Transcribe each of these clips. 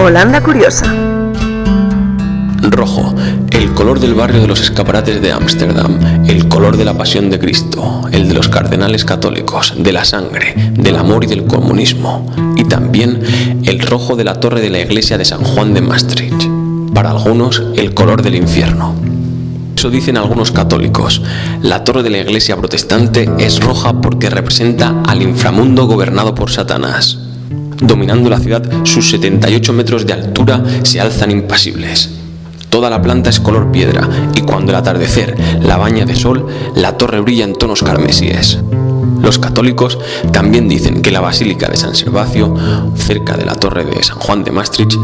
Holanda Curiosa. Rojo, el color del barrio de los escaparates de Ámsterdam, el color de la pasión de Cristo, el de los cardenales católicos, de la sangre, del amor y del comunismo, y también el rojo de la torre de la iglesia de San Juan de Maastricht. Para algunos, el color del infierno. Eso dicen algunos católicos. La torre de la iglesia protestante es roja porque representa al inframundo gobernado por Satanás. Dominando la ciudad, sus 78 metros de altura se alzan impasibles. Toda la planta es color piedra y cuando el atardecer la baña de sol, la torre brilla en tonos carmesíes. Los católicos también dicen que la Basílica de San Servacio, cerca de la torre de San Juan de Maastricht,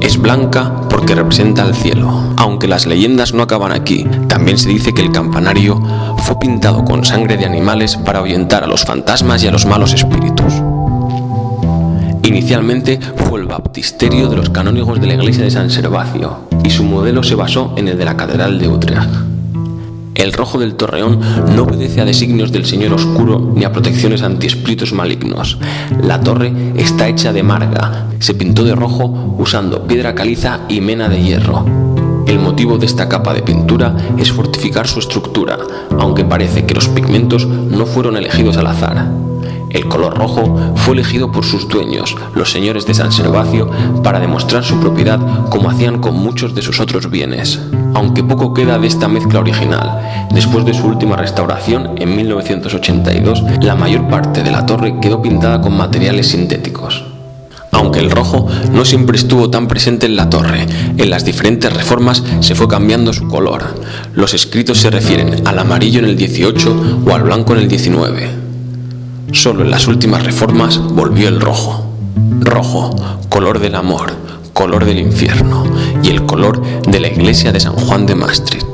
es blanca porque representa el cielo. Aunque las leyendas no acaban aquí, también se dice que el campanario fue pintado con sangre de animales para ahuyentar a los fantasmas y a los malos espíritus. Inicialmente fue el baptisterio de los canónigos de la iglesia de San Servacio y su modelo se basó en el de la Catedral de Utrecht. El rojo del torreón no obedece a designios del Señor Oscuro ni a protecciones anti-espíritus malignos. La torre está hecha de marga, se pintó de rojo usando piedra caliza y mena de hierro. El motivo de esta capa de pintura es fortificar su estructura, aunque parece que los pigmentos no fueron elegidos al azar. El color rojo fue elegido por sus dueños, los señores de San Servacio, para demostrar su propiedad como hacían con muchos de sus otros bienes. Aunque poco queda de esta mezcla original, después de su última restauración en 1982, la mayor parte de la torre quedó pintada con materiales sintéticos. Aunque el rojo no siempre estuvo tan presente en la torre, en las diferentes reformas se fue cambiando su color. Los escritos se refieren al amarillo en el 18 o al blanco en el 19. Solo en las últimas reformas volvió el rojo. Rojo, color del amor, color del infierno y el color de la iglesia de San Juan de Maastricht.